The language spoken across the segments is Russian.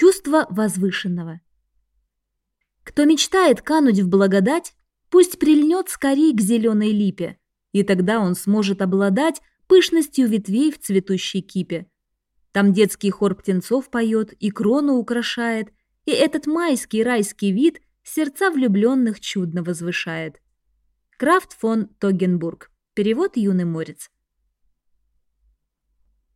Чувство возвышенного. Кто мечтает кануть в благодать, пусть прильнет скорей к зеленой липе, и тогда он сможет обладать пышностью ветвей в цветущей кипе. Там детский хор птенцов поет и крону украшает, и этот майский райский вид сердца влюбленных чудно возвышает. Крафт фон Тогенбург. Перевод «Юный морец».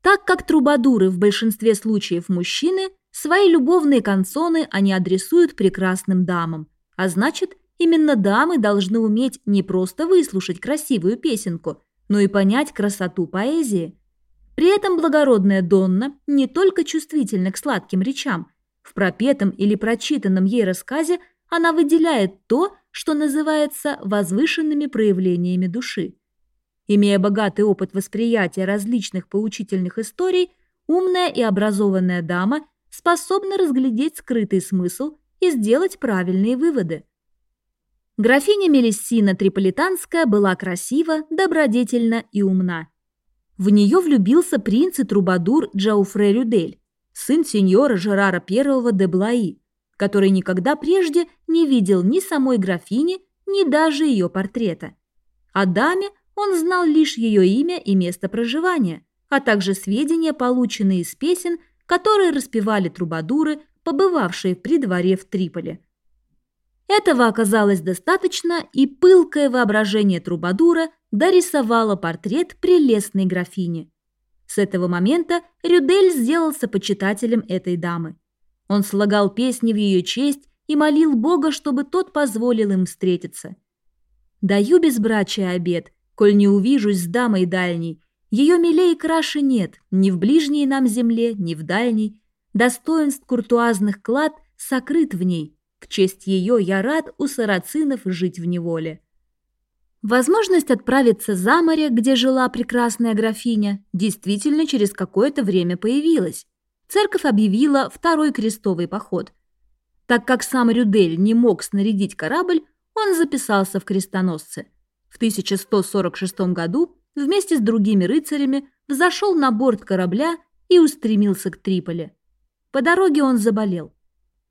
Так как трубадуры в большинстве случаев мужчины, свои любовные канцоны они адресуют прекрасным дамам, а значит, именно дамы должны уметь не просто выслушать красивую песенку, но и понять красоту поэзии. При этом благородная Донна не только чувствительна к сладким речам, в пропетом или прочитанном ей рассказе она выделяет то, что называется возвышенными проявлениями души. Имея богатый опыт восприятия различных поучительных историй, умная и образованная дама способна разглядеть скрытый смысл и сделать правильные выводы. Графиня Мелиссина Триполитанская была красива, добродетельна и умна. В нее влюбился принц и трубадур Джауфре Рюдель, сын сеньора Жерара I де Блаи, который никогда прежде не видел ни самой графини, ни даже ее портрета. О даме он знал лишь ее имя и место проживания, а также сведения, полученные из песен, которые распевали трубадуры, побывавшие при дворе в Триполи. Этого оказалось достаточно, и пылкое воображение трубадура дорисовало портрет прелестной графини. С этого момента Рюдель сделался почитателем этой дамы. Он слагал песни в ее честь и молил Бога, чтобы тот позволил им встретиться. «Даю безбрачие обед, коль не увижусь с дамой дальней. Ее милей и краше нет, ни в ближней нам земле, ни в дальней. Достоинств куртуазных клад сокрыт в ней. В честь ее я рад у сарацинов жить в неволе». Возможность отправиться за море, где жила прекрасная графиня, действительно через какое-то время появилась. Церковь объявила второй крестовый поход. Так как сам Рюдель не мог снарядить корабль, он записался в крестоносцы. В 1146 году вместе с другими рыцарями взошел на борт корабля и устремился к Триполи. По дороге он заболел.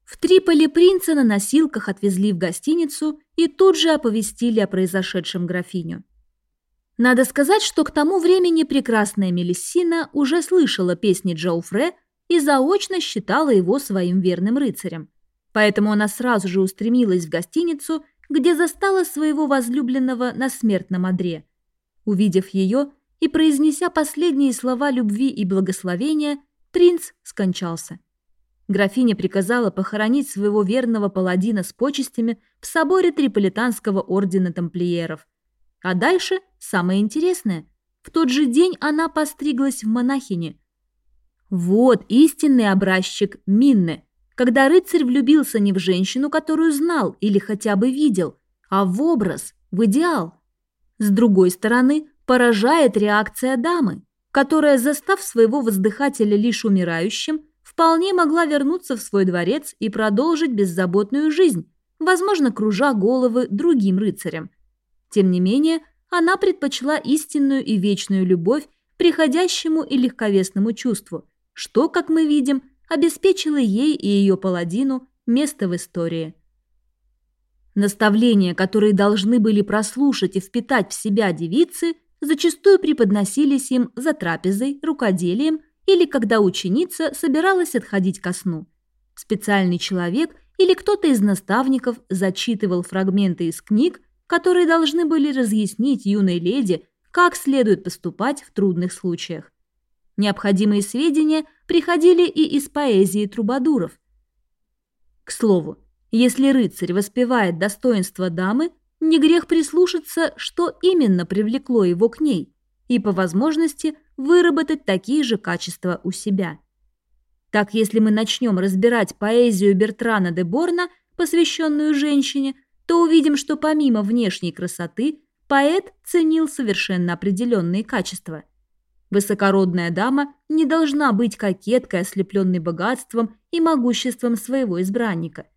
В Триполи принца на носилках отвезли в гостиницу и тут же оповестили о произошедшем графиню. Надо сказать, что к тому времени прекрасная Мелиссина уже слышала песни Джоуфре и заочно считала его своим верным рыцарем. Поэтому она сразу же устремилась в гостиницу, где застала своего возлюбленного на смертном одре. Увидев ее и произнеся последние слова любви и благословения, принц скончался графиня приказала похоронить своего верного паладина с почестями в соборе Триполитанского ордена тамплиеров. А дальше самое интересное. В тот же день она постриглась в монахине. Вот истинный образчик Минны, когда рыцарь влюбился не в женщину, которую знал или хотя бы видел, а в образ, в идеал. С другой стороны, поражает реакция дамы, которая, застав своего воздыхателя лишь умирающим, вполне могла вернуться в свой дворец и продолжить беззаботную жизнь, возможно, кружа головы другим рыцарям. Тем не менее, она предпочла истинную и вечную любовь приходящему и легковесному чувству, что, как мы видим, обеспечило ей и ее паладину место в истории. Наставления, которые должны были прослушать и впитать в себя девицы, зачастую преподносились им за трапезой, рукоделием или когда ученица собиралась отходить ко сну. Специальный человек или кто-то из наставников зачитывал фрагменты из книг, которые должны были разъяснить юной леди, как следует поступать в трудных случаях. Необходимые сведения приходили и из поэзии трубадуров. К слову, если рыцарь воспевает достоинство дамы, не грех прислушаться, что именно привлекло его к ней, и по возможности выработать такие же качества у себя. Так, если мы начнем разбирать поэзию Бертрана де Борна, посвященную женщине, то увидим, что помимо внешней красоты поэт ценил совершенно определенные качества. Высокородная дама не должна быть кокеткой, ослепленной богатством и могуществом своего избранника.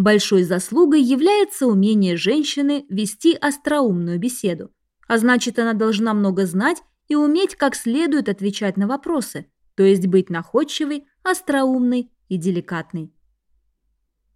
Большой заслугой является умение женщины вести остроумную беседу, а значит, она должна много знать и уметь как следует отвечать на вопросы, то есть быть находчивой, остроумный и деликатный.